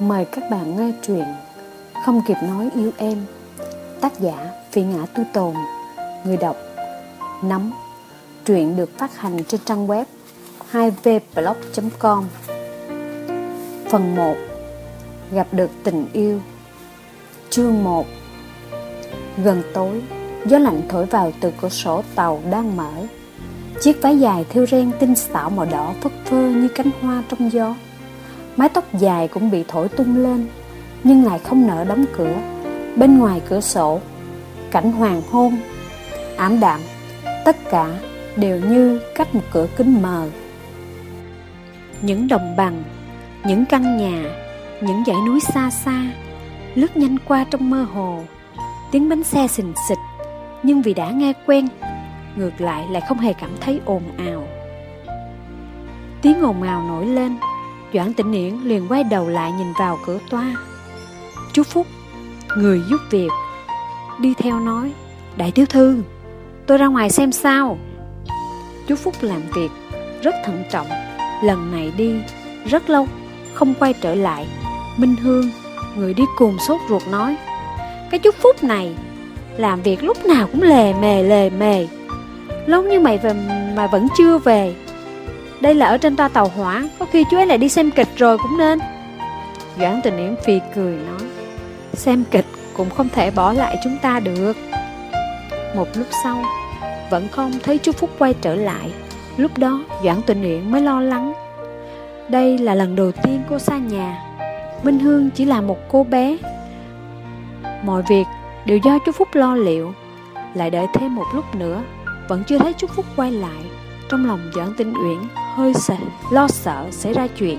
Mời các bạn nghe truyện Không kịp nói yêu em, Tác giả Phi Ngã Tu Tồn. Người đọc Nắm Truyện được phát hành trên trang web 2vblog.com Phần 1 Gặp được tình yêu. Chương 1 Gần tối, Gió lạnh thổi vào từ cửa sổ tàu đang mở. Chiếc váy dài thêu ren tinh xảo màu đỏ phất phơ như cánh hoa trong gió. Mái tóc dài cũng bị thổi tung lên, Nhưng lại không nỡ đóng cửa. Bên ngoài cửa sổ, Cảnh hoàng hôn, Ảm đạm. Tất cả đều như cách một cửa kính mờ. Những đồng bằng, Những căn nhà, Những dãy núi xa xa Lướt nhanh qua trong mơ hồ. Tiếng bánh xe xình xịch, Nhưng vì đã nghe quen, Ngược lại lại không hề cảm thấy ồn ào. Tiếng ồn ào nổi lên Doãn tĩnh Yển liền quay đầu lại nhìn vào cửa toa. Chú Phúc, Người giúp việc. Đi theo nói, Đại thiếu thư, Tôi ra ngoài xem sao. Chú Phúc làm việc Rất thận trọng. Lần này đi Rất lâu, Không quay trở lại. Minh Hương, Người đi cùng sốt ruột nói, Cái chú Phúc này Làm việc lúc nào cũng lề mề lề mề. Lâu như mày về mà vẫn chưa về đây là ở trên toa tàu hỏa, Có khi chú ấy lại đi xem kịch rồi cũng nên. Doãn tình yến phi cười nói, Xem kịch cũng không thể bỏ lại chúng ta được. Một lúc sau, Vẫn không thấy chú Phúc quay trở lại. Lúc đó Doãn tình yến mới lo lắng. Đây là lần đầu tiên cô xa nhà. Minh Hương chỉ là một cô bé. Mọi việc đều do chú Phúc lo liệu. Lại đợi thêm một lúc nữa, Vẫn chưa thấy chú Phúc quay lại. Trong lòng Doãn Tinh Uyển hơi sợ, lo sợ xảy ra chuyện.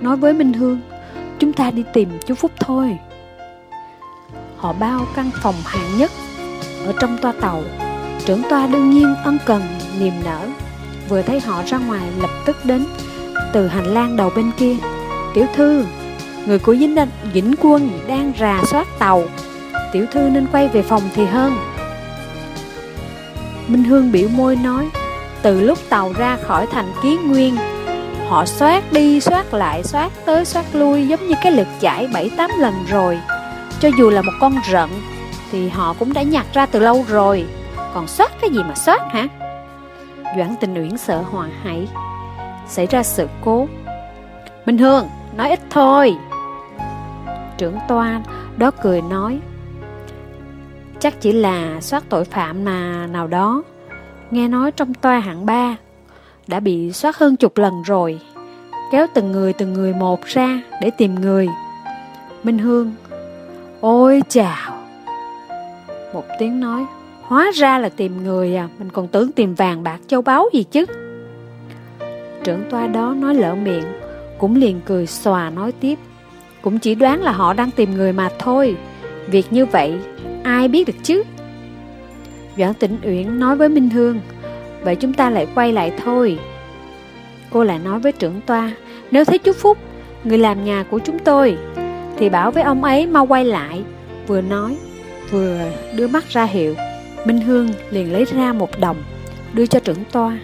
Nói với Minh Hương Chúng ta đi tìm chú Phúc thôi. Họ bao căn phòng hạng nhất Ở trong toa tàu. Trưởng toa đương nhiên ân cần niềm nở Vừa thấy họ ra ngoài lập tức đến Từ hành lang đầu bên kia. Tiểu thư Người của Vĩnh, Vĩnh Quân đang rà soát tàu. Tiểu thư nên quay về phòng thì hơn. Minh Hương biểu môi nói từ lúc tàu ra khỏi thành kiến nguyên. Họ xoát đi, xoát lại, xoát tới, xoát lui Giống như cái lượt chảy 7-8 lần rồi. Cho dù là một con rận Thì họ cũng đã nhặt ra từ lâu rồi. Còn xoát cái gì mà xoát hả? Doãn tình uyển sợ hòa hãy Xảy ra sự cố. Minh Hương, nói ít thôi. Trưởng toa đó cười nói, Chắc chỉ là soát tội phạm mà, nào đó. Nghe nói trong toa hạng 3 Đã bị soát hơn chục lần rồi. Kéo từng người từng người một ra Để tìm người. Minh Hương, Ôi chào. Một tiếng nói, Hóa ra là tìm người à Mình còn tưởng tìm vàng bạc, châu báu gì chứ. Trưởng toa đó nói lỡ miệng, Cũng liền cười xòa nói tiếp, Cũng chỉ đoán là họ đang tìm người mà thôi. Việc như vậy, Ai biết được chứ? Doãn Tĩnh Uyển nói với Minh Hương, Vậy chúng ta lại quay lại thôi. Cô lại nói với trưởng toa, Nếu thấy chú Phúc, Người làm nhà của chúng tôi, Thì bảo với ông ấy mau quay lại. Vừa nói, Vừa đưa mắt ra hiệu. Minh Hương liền lấy ra một đồng, Đưa cho trưởng toa.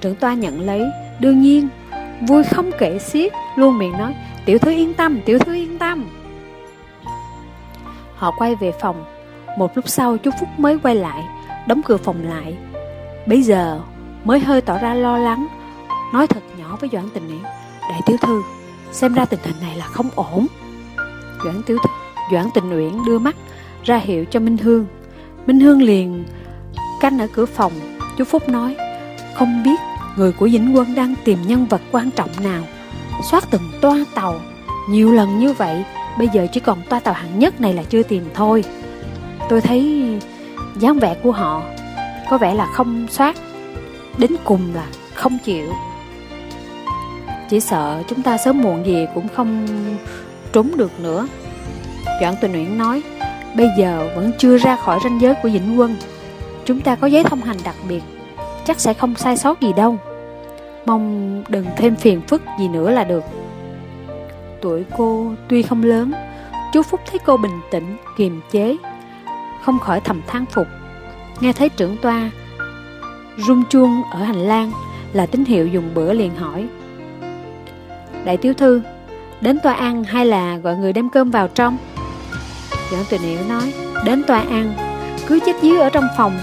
Trưởng toa nhận lấy, Đương nhiên, Vui không kể xiết, Luôn miệng nói, Tiểu thư yên tâm, Tiểu thư yên tâm. Họ quay về phòng. Một lúc sau chú Phúc mới quay lại đóng cửa phòng lại. Bây giờ mới hơi tỏ ra lo lắng, nói thật nhỏ với Doãn Tình Yến, đại tiểu thư, xem ra tình hình này là không ổn. Doãn tiểu thư, Doãn Tình Uyển đưa mắt ra hiệu cho Minh Hương. Minh Hương liền canh ở cửa phòng, chú Phúc nói, không biết người của Vĩnh Quân đang tìm nhân vật quan trọng nào. soát từng toa tàu, nhiều lần như vậy, bây giờ chỉ còn toa tàu hạng nhất này là chưa tìm thôi. Tôi thấy dáng vẻ của họ có vẻ là không soát đến cùng là không chịu. Chỉ sợ chúng ta sớm muộn gì cũng không trốn được nữa. Doãn Tình Uyển nói Bây giờ vẫn chưa ra khỏi ranh giới của Vĩnh Quân. Chúng ta có giấy thông hành đặc biệt Chắc sẽ không sai sót gì đâu. Mong đừng thêm phiền phức gì nữa là được. Tuổi cô tuy không lớn Chú Phúc thấy cô bình tĩnh, kiềm chế không khỏi thầm than phục. Nghe thấy trưởng toa rung chuông ở hành lang là tín hiệu dùng bữa liền hỏi. Đại tiểu thư, Đến toa ăn hay là gọi người đem cơm vào trong Doãn tùy Hiểu nói Đến toa ăn Cứ chết díu ở trong phòng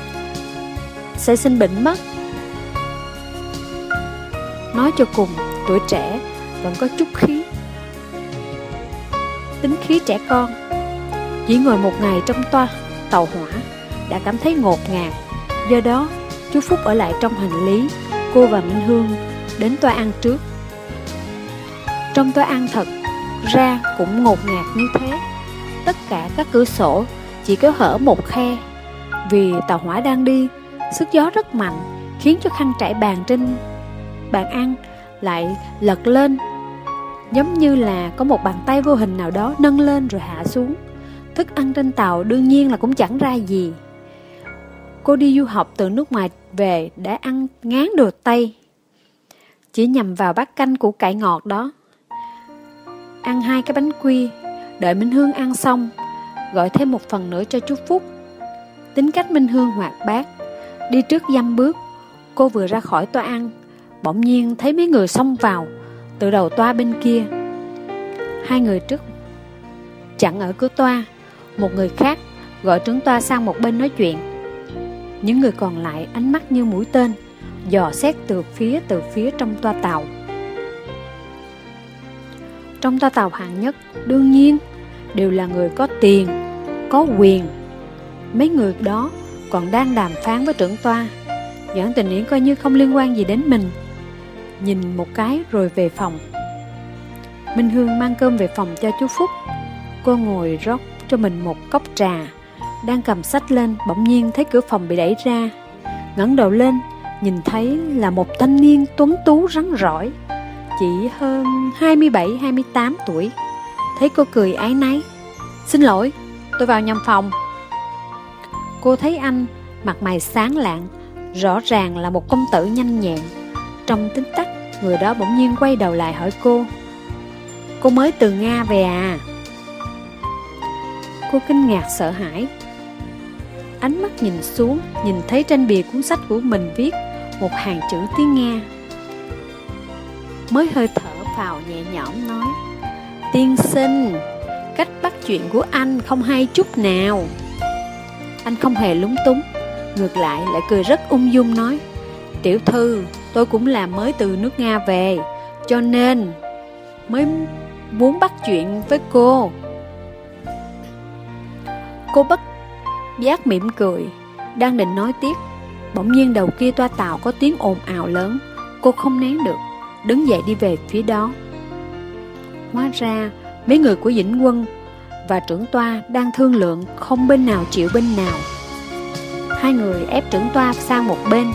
Sẽ sinh bệnh mất Nói cho cùng Tuổi trẻ vẫn có chút khí Tính khí trẻ con Chỉ ngồi một ngày trong toa Tàu hỏa, Đã cảm thấy ngột ngạt. Do đó, chú Phúc ở lại trong hành lý, Cô và Minh Hương đến toa ăn trước. Trong toa ăn thật, ra cũng ngột ngạt như thế. Tất cả các cửa sổ chỉ có hở một khe. Vì tàu hỏa đang đi, Sức gió rất mạnh, Khiến cho khăn trải bàn trên bàn ăn lại lật lên, Giống như là có một bàn tay vô hình nào đó nâng lên rồi hạ xuống. Thức ăn trên tàu đương nhiên là cũng chẳng ra gì. Cô đi du học từ nước ngoài về đã ăn ngán đồ Tây. Chỉ nhằm vào bát canh củ cải ngọt đó. Ăn hai cái bánh quy, Đợi Minh Hương ăn xong, Gọi thêm một phần nữa cho chú Phúc. Tính cách Minh Hương hoạt bát, Đi trước dăm bước, Cô vừa ra khỏi toa ăn, Bỗng nhiên thấy mấy người xông vào, Từ đầu toa bên kia. Hai người trước Chặn ở cửa toa một người khác, gọi trưởng toa sang một bên nói chuyện. Những người còn lại ánh mắt như mũi tên, Dò xét từ phía từ phía trong toa tàu. Trong toa tàu hạng nhất, Đương nhiên, Đều là người có tiền, Có quyền. Mấy người đó còn đang đàm phán với trưởng toa Doãn tình yến coi như không liên quan gì đến mình. Nhìn một cái rồi về phòng. Minh Hương mang cơm về phòng cho chú Phúc. Cô ngồi rót cho mình một cốc trà. Đang cầm sách lên Bỗng nhiên thấy cửa phòng bị đẩy ra. Ngẩng đầu lên Nhìn thấy là một thanh niên tuấn tú rắn rỏi Chỉ hơn 27-28 tuổi. Thấy cô cười ái náy. Xin lỗi, tôi vào nhầm phòng. Cô thấy anh Mặt mày sáng lạng Rõ ràng là một công tử nhanh nhẹn. Trong tính tắc Người đó bỗng nhiên quay đầu lại hỏi cô Cô mới từ Nga về à? Cô kinh ngạc sợ hãi. Ánh mắt nhìn xuống, Nhìn thấy trên bìa cuốn sách của mình viết Một hàng chữ tiếng Nga. Mới hơi thở vào nhẹ nhõm nói, Tiên sinh, Cách bắt chuyện của anh không hay chút nào. Anh không hề lúng túng, Ngược lại lại cười rất ung dung nói, Tiểu thư, Tôi cũng là mới từ nước Nga về, Cho nên Mới muốn bắt chuyện với cô. Cô bất giác mỉm cười, Đang định nói tiếp. Bỗng nhiên đầu kia toa tàu có tiếng ồn ào lớn. Cô không nén được, Đứng dậy đi về phía đó. Hóa ra, mấy người của Dĩnh Quân Và trưởng toa đang thương lượng Không bên nào chịu bên nào. Hai người ép trưởng toa sang một bên,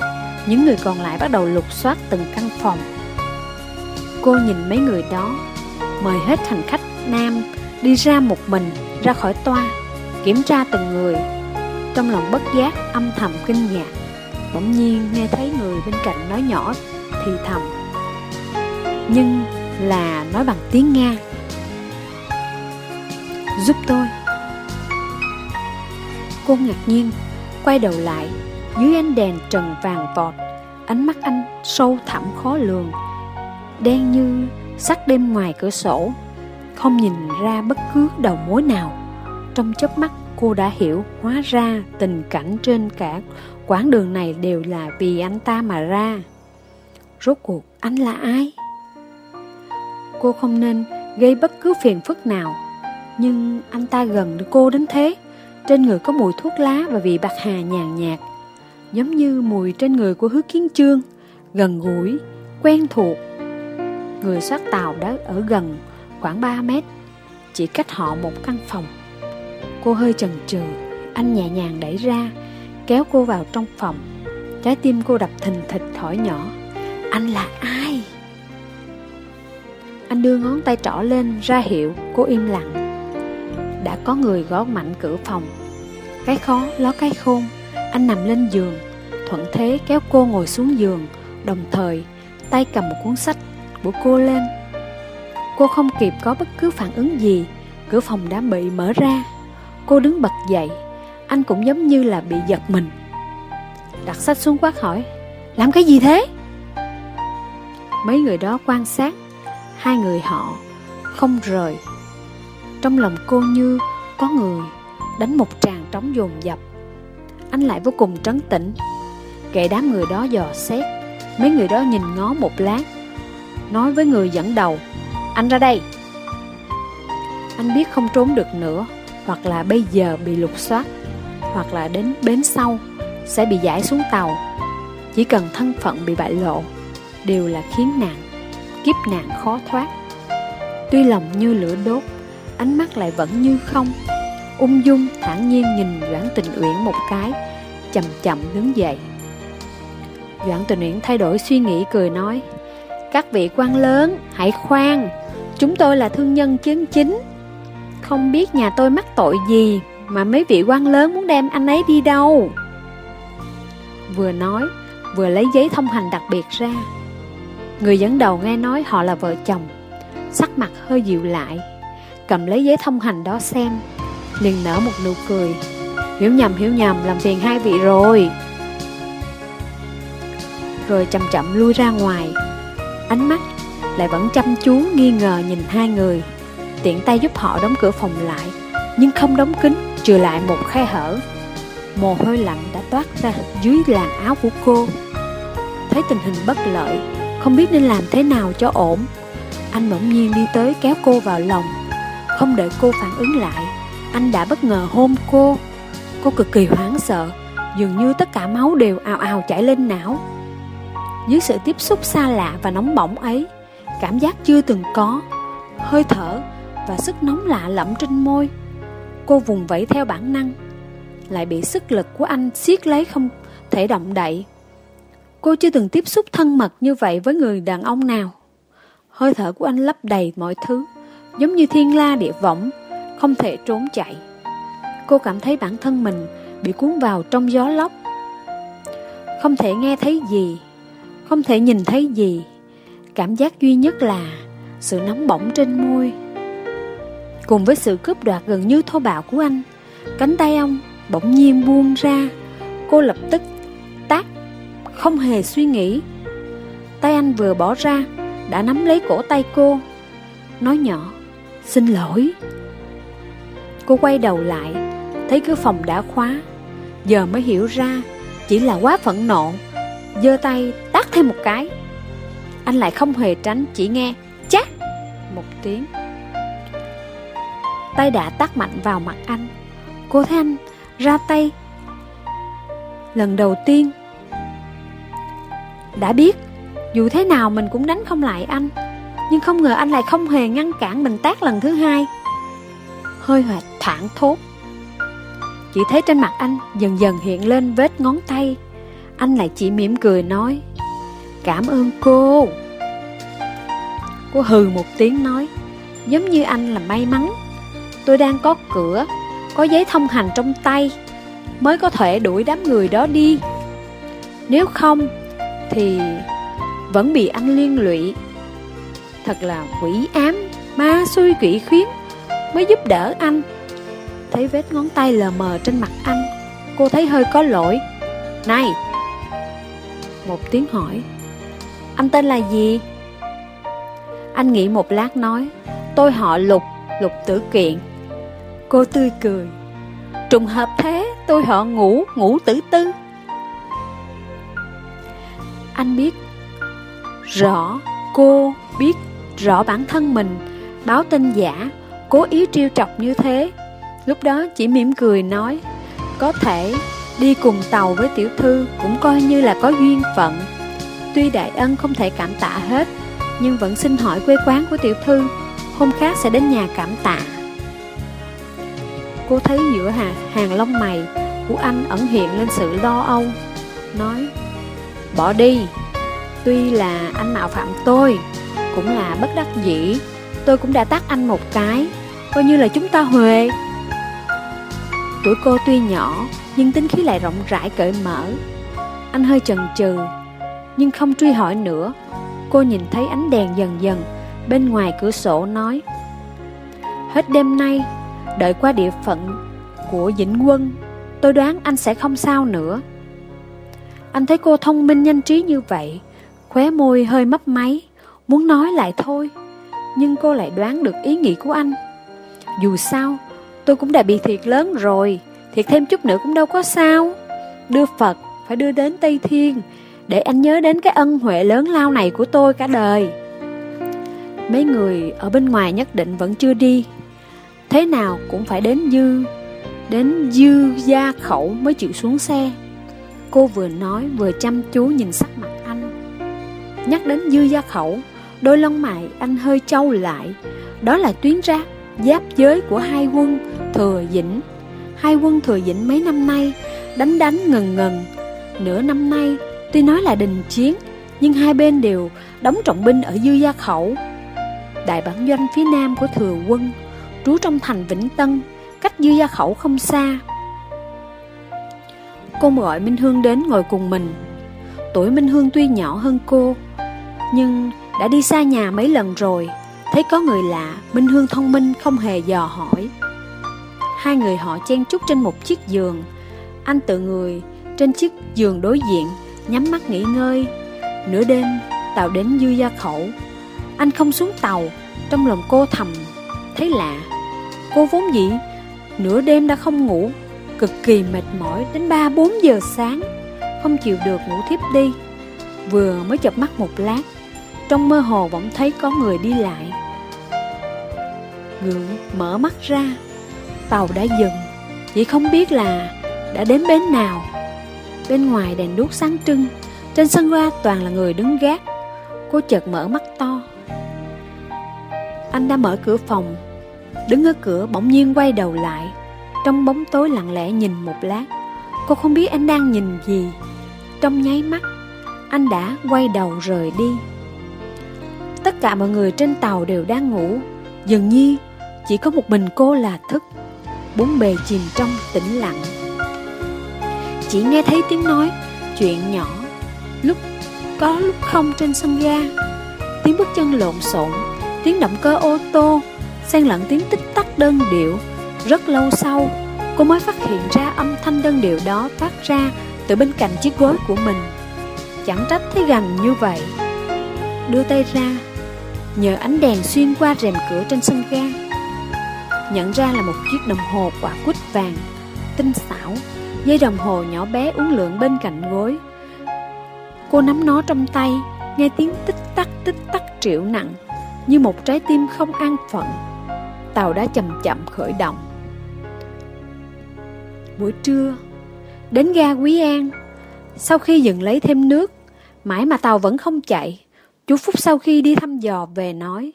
những người còn lại bắt đầu lục soát từng căn phòng. Cô nhìn mấy người đó, Mời hết hành khách nam Đi ra một mình, Ra khỏi toa. Kiểm tra từng người. Trong lòng bất giác, âm thầm kinh ngạc, Bỗng nhiên nghe thấy người bên cạnh nói nhỏ Thì thầm. Nhưng là nói bằng tiếng Nga. Giúp tôi. Cô ngạc nhiên, Quay đầu lại, dưới ánh đèn trần vàng vọt, Ánh mắt anh sâu thẳm khó lường, Đen như sắc đêm ngoài cửa sổ, Không nhìn ra bất cứ đầu mối nào. Trong chớp mắt cô đã hiểu Hóa ra tình cảnh trên cả quãng đường này đều là vì anh ta mà ra Rốt cuộc anh là ai? Cô không nên gây bất cứ phiền phức nào Nhưng anh ta gần cô đến thế Trên người có mùi thuốc lá và vị bạc hà nhàn nhạt giống như mùi trên người của hứa kiến trương, gần gũi, quen thuộc. Người soát tàu đã ở gần khoảng 3 mét, chỉ cách họ một căn phòng. Cô hơi chần chừ, anh nhẹ nhàng đẩy ra, kéo cô vào trong phòng. Trái tim cô đập thình thịch hỏi nhỏ, anh là ai? Anh đưa ngón tay trỏ lên ra hiệu, cô im lặng. Đã có người gõ mạnh cửa phòng. Cái khó ló cái khôn, anh nằm lên giường, thuận thế kéo cô ngồi xuống giường, đồng thời tay cầm một cuốn sách của cô lên. Cô không kịp có bất cứ phản ứng gì, cửa phòng đã bị mở ra. Cô đứng bật dậy, anh cũng giống như là bị giật mình. Đặt sách xuống quát hỏi, làm cái gì thế? Mấy người đó quan sát, hai người họ không rời. Trong lòng cô như có người đánh một tràng trống dồn dập. Anh lại vô cùng trấn tĩnh. Kệ đám người đó dò xét, mấy người đó nhìn ngó một lát, nói với người dẫn đầu, anh ra đây. Anh biết không trốn được nữa, hoặc là bây giờ bị lục soát, hoặc là đến bến sau sẽ bị giải xuống tàu. Chỉ cần thân phận bị bại lộ, đều là khiến nạn, kiếp nạn khó thoát. Tuy lòng như lửa đốt, ánh mắt lại vẫn như không. Ung dung thản nhiên nhìn Doãn Tình Uyển một cái, chậm chậm đứng dậy. Doãn Tình Uyển thay đổi suy nghĩ cười nói, các vị quan lớn, hãy khoan, chúng tôi là thương nhân chân chính. Không biết nhà tôi mắc tội gì mà mấy vị quan lớn muốn đem anh ấy đi đâu. Vừa nói, vừa lấy giấy thông hành đặc biệt ra. Người dẫn đầu nghe nói họ là vợ chồng, sắc mặt hơi dịu lại, cầm lấy giấy thông hành đó xem, liền nở một nụ cười. Hiểu nhầm hiểu nhầm làm phiền hai vị rồi. Rồi chậm chậm lui ra ngoài, ánh mắt lại vẫn chăm chú nghi ngờ nhìn hai người, tiện tay giúp họ đóng cửa phòng lại, nhưng không đóng kín, trừ lại một khe hở. Mồ hôi lạnh đã toát ra dưới làn áo của cô. Thấy tình hình bất lợi, không biết nên làm thế nào cho ổn. Anh bỗng nhiên đi tới kéo cô vào lòng, không đợi cô phản ứng lại, anh đã bất ngờ hôn cô. Cô cực kỳ hoảng sợ, dường như tất cả máu đều ào ào chảy lên não. Dưới sự tiếp xúc xa lạ và nóng bỏng ấy, cảm giác chưa từng có, hơi thở và sức nóng lạ lẫm trên môi. Cô vùng vẫy theo bản năng, lại bị sức lực của anh siết lấy không thể động đậy. Cô chưa từng tiếp xúc thân mật như vậy với người đàn ông nào. Hơi thở của anh lấp đầy mọi thứ, giống như thiên la địa võng, không thể trốn chạy. Cô cảm thấy bản thân mình bị cuốn vào trong gió lốc. Không thể nghe thấy gì, không thể nhìn thấy gì. Cảm giác duy nhất là sự nóng bỏng trên môi. Cùng với sự cướp đoạt gần như thô bạo của anh, cánh tay ông bỗng nhiên buông ra. Cô lập tức tác, không hề suy nghĩ. Tay anh vừa bỏ ra, đã nắm lấy cổ tay cô, nói nhỏ, xin lỗi. Cô quay đầu lại, thấy cửa phòng đã khóa, giờ mới hiểu ra, chỉ là quá phẫn nộ, giơ tay tát thêm một cái. Anh lại không hề tránh, chỉ nghe chát một tiếng. Tay đã tắt mạnh vào mặt anh. Cô thấy anh ra tay lần đầu tiên. Đã biết, dù thế nào mình cũng đánh không lại anh, nhưng không ngờ anh lại không hề ngăn cản mình tác lần thứ hai. Hơi hoạt thản thốt. Chỉ thấy trên mặt anh dần dần hiện lên vết ngón tay. Anh lại chỉ mỉm cười nói Cảm ơn cô Cô hừ một tiếng nói Giống như anh là may mắn Tôi đang có cửa Có giấy thông hành trong tay Mới có thể đuổi đám người đó đi. Nếu không Thì Vẫn bị anh liên lụy. Thật là quỷ ám Ma xui quỷ khiến Mới giúp đỡ anh. Thấy vết ngón tay lờ mờ trên mặt anh Cô thấy hơi có lỗi. Này! Một tiếng hỏi. Anh tên là gì? Anh nghĩ một lát nói. Tôi họ Lục, Lục Tử Kiện. Cô tươi cười. Trùng hợp thế, tôi họ ngủ, ngủ tử tư. Anh biết Rõ, cô biết rõ bản thân mình Báo tin giả, cố ý trêu chọc như thế. Lúc đó chỉ mỉm cười nói Có thể đi cùng tàu với tiểu thư cũng coi như là có duyên phận. Tuy đại ân không thể cảm tạ hết Nhưng vẫn xin hỏi quê quán của tiểu thư Hôm khác sẽ đến nhà cảm tạ. Cô thấy giữa hàng, hàng lông mày của anh ẩn hiện lên sự lo âu. Nói Bỏ đi Tuy là anh mạo phạm tôi Cũng là bất đắc dĩ Tôi cũng đã tắt anh một cái Coi như là chúng ta huề. Tuổi cô tuy nhỏ Nhưng tính khí lại rộng rãi cởi mở. Anh hơi chần chừ Nhưng không truy hỏi nữa. Cô nhìn thấy ánh đèn dần dần Bên ngoài cửa sổ nói Hết đêm nay Đợi qua địa phận của Vĩnh Quân, Tôi đoán anh sẽ không sao nữa. Anh thấy cô thông minh nhanh trí như vậy, Khóe môi hơi mấp máy, Muốn nói lại thôi, Nhưng cô lại đoán được ý nghĩ của anh. Dù sao, Tôi cũng đã bị thiệt lớn rồi, Thiệt thêm chút nữa cũng đâu có sao. Đưa Phật phải đưa đến Tây Thiên Để anh nhớ đến cái ân huệ lớn lao này của tôi cả đời. Mấy người ở bên ngoài nhất định vẫn chưa đi. Thế nào cũng phải đến dư Đến dư gia khẩu mới chịu xuống xe. Cô vừa nói vừa chăm chú nhìn sắc mặt anh. Nhắc đến dư gia khẩu, Đôi lông mày anh hơi trâu lại. Đó là tuyến rác Giáp giới của hai quân Thừa Dĩnh. Hai quân Thừa Dĩnh mấy năm nay Đánh đánh ngần ngần. Nửa năm nay, Tuy nói là đình chiến, Nhưng hai bên đều đóng trọng binh ở dư gia khẩu. Đại bản doanh phía nam của Thừa quân Trú trong thành Vĩnh Tân, Cách dư gia khẩu không xa. Cô gọi Minh Hương đến ngồi cùng mình. Tuổi Minh Hương tuy nhỏ hơn cô, Nhưng đã đi xa nhà mấy lần rồi, Thấy có người lạ, Minh Hương thông minh, không hề dò hỏi. Hai người họ chen chúc trên một chiếc giường. Anh tự người trên chiếc giường đối diện, Nhắm mắt nghỉ ngơi. Nửa đêm tàu đến dư gia khẩu. Anh không xuống tàu, Trong lòng cô thầm, Thấy lạ. Cô vốn dĩ. Nửa đêm đã không ngủ, Cực kỳ mệt mỏi đến 3-4 giờ sáng, Không chịu được ngủ thiếp đi. Vừa mới chập mắt một lát, Trong mơ hồ bỗng thấy có người đi lại. Ngượng mở mắt ra, Tàu đã dừng, Chỉ không biết là đã đến bến nào. Bên ngoài đèn đuốc sáng trưng, Trên sân ga toàn là người đứng gác. Cô chợt mở mắt to. Anh đã mở cửa phòng Đứng ở cửa bỗng nhiên quay đầu lại. Trong bóng tối lặng lẽ nhìn một lát. Cô không biết anh đang nhìn gì. Trong nháy mắt, Anh đã quay đầu rời đi. Tất cả mọi người trên tàu đều đang ngủ. Dường như chỉ có một mình cô là thức. Bốn bề chìm trong tĩnh lặng. Chỉ nghe thấy tiếng nói, Chuyện nhỏ. Lúc, có lúc không trên sân ga. Tiếng bước chân lộn xộn, Tiếng động cơ ô tô xen lẫn tiếng tích tắc đơn điệu. Rất lâu sau, Cô mới phát hiện ra âm thanh đơn điệu đó phát ra Từ bên cạnh chiếc gối của mình. Chẳng trách thấy gành như vậy. Đưa tay ra, Nhờ ánh đèn xuyên qua rèm cửa trên sân ga, Nhận ra là một chiếc đồng hồ quả quýt vàng, Tinh xảo, Dây đồng hồ nhỏ bé uốn lượn bên cạnh gối. Cô nắm nó trong tay, Nghe tiếng tích tắc tích tắc triệu nặng, Như một trái tim không an phận. Tàu đã chậm chậm khởi động. Buổi trưa, Đến ga Quý An, Sau khi dừng lấy thêm nước, Mãi mà tàu vẫn không chạy, Chú Phúc sau khi đi thăm dò về nói,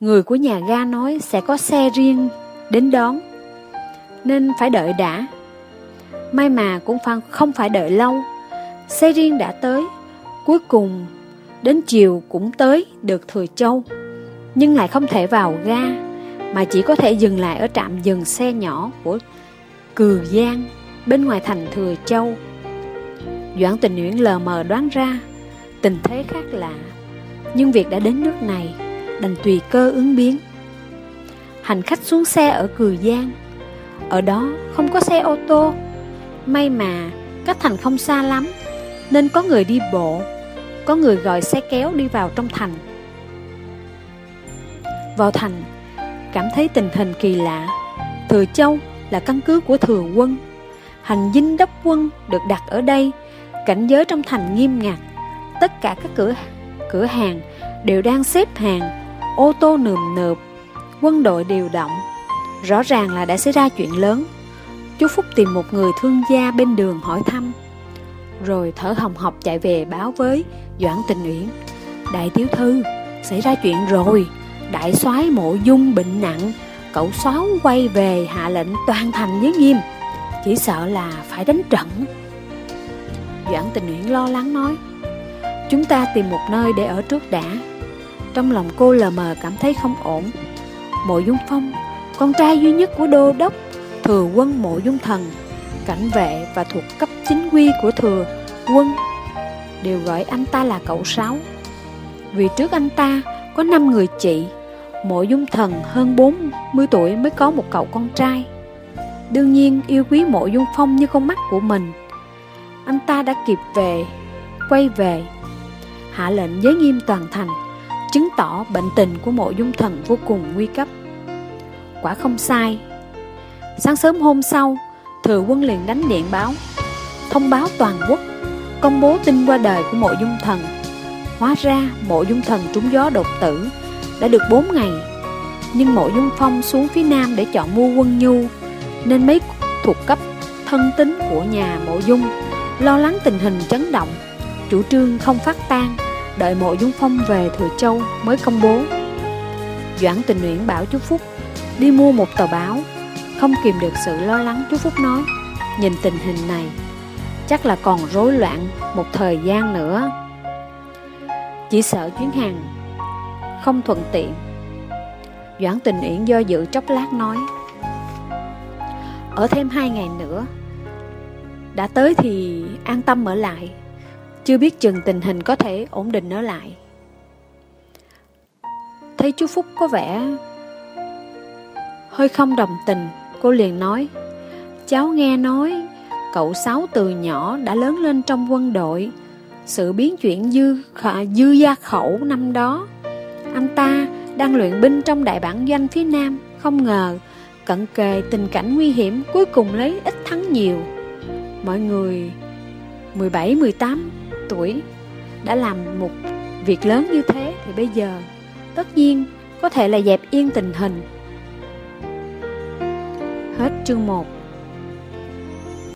Người của nhà ga nói sẽ có xe riêng đến đón, Nên phải đợi đã. May mà cũng không phải đợi lâu, Xe riêng đã tới, Cuối cùng Đến chiều cũng tới được Thừa Châu, Nhưng lại không thể vào ga. Mà chỉ có thể dừng lại ở trạm dừng xe nhỏ của Cừ Giang Bên ngoài thành Thừa Châu. Doãn tình nguyện lờ mờ đoán ra, Tình thế khác lạ, Nhưng việc đã đến nước này Đành tùy cơ ứng biến. Hành khách xuống xe ở Cừ Giang, Ở đó không có xe ô tô. May mà cách thành không xa lắm, Nên có người đi bộ, Có người gọi xe kéo đi vào trong thành. Vào thành Cảm thấy tình hình kỳ lạ. Thừa Châu là căn cứ của thừa quân. Hành dinh đốc quân được đặt ở đây, Cảnh giới trong thành nghiêm ngặt. Tất cả các cửa cửa hàng đều đang xếp hàng, Ô tô nườm nượp, Quân đội điều động. Rõ ràng là đã xảy ra chuyện lớn. Chú Phúc tìm một người thương gia bên đường hỏi thăm. Rồi thở hồng hộc chạy về báo với Doãn Tình Uyển. Đại tiểu thư, Xảy ra chuyện rồi. Đại soái mộ dung bệnh nặng, Cậu xóa quay về hạ lệnh toàn thành với nghiêm. Chỉ sợ là phải đánh trận. Doãn Tình Uyển lo lắng nói, Chúng ta tìm một nơi để ở trước đã. Trong lòng cô lờ mờ cảm thấy không ổn. Mộ Dung Phong, Con trai duy nhất của đô đốc, Thừa quân Mộ Dung Thần, Cảnh vệ và thuộc cấp chính quy của thừa quân, Đều gọi anh ta là cậu Sáu. Vì trước anh ta có năm người chị Mộ Dung Thần hơn 40 tuổi mới có một cậu con trai Đương nhiên yêu quý Mộ Dung Phong như con mắt của mình Anh ta đã kịp về Quay về Hạ lệnh giới nghiêm toàn thành chứng tỏ bệnh tình của mộ dung thần vô cùng nguy cấp. Quả không sai. Sáng sớm hôm sau, thừa quân liền đánh điện báo, thông báo toàn quốc, công bố tin qua đời của mộ dung thần. Hóa ra mộ dung thần trúng gió đột tử, đã được 4 ngày. Nhưng mộ dung phong xuống phía nam để chọn mua quân nhu, nên mấy thuộc cấp thân tín của nhà mộ dung lo lắng tình hình chấn động, chủ trương không phát tan đợi mộ dung phong về Thừa Châu mới công bố. Doãn tình nguyện bảo chú Phúc đi mua một tờ báo, không kìm được sự lo lắng chú Phúc nói, nhìn tình hình này, chắc là còn rối loạn một thời gian nữa. Chỉ sợ chuyến hàng không thuận tiện. Doãn tình uyển do dự chốc lát nói, ở thêm hai ngày nữa, đã tới thì an tâm ở lại. Chưa biết chừng tình hình có thể ổn định ở lại Thấy chú Phúc có vẻ Hơi không đồng tình Cô liền nói Cháu nghe nói Cậu Sáu từ nhỏ đã lớn lên trong quân đội Sự biến chuyển dư, dư gia khẩu năm đó anh ta đang luyện binh trong đại bản doanh phía Nam, Không ngờ Cận kề tình cảnh nguy hiểm Cuối cùng lấy ít thắng nhiều Mọi người 17-18 tuổi đã làm một việc lớn như thế thì bây giờ tất nhiên có thể là dẹp yên tình hình. Hết chương 1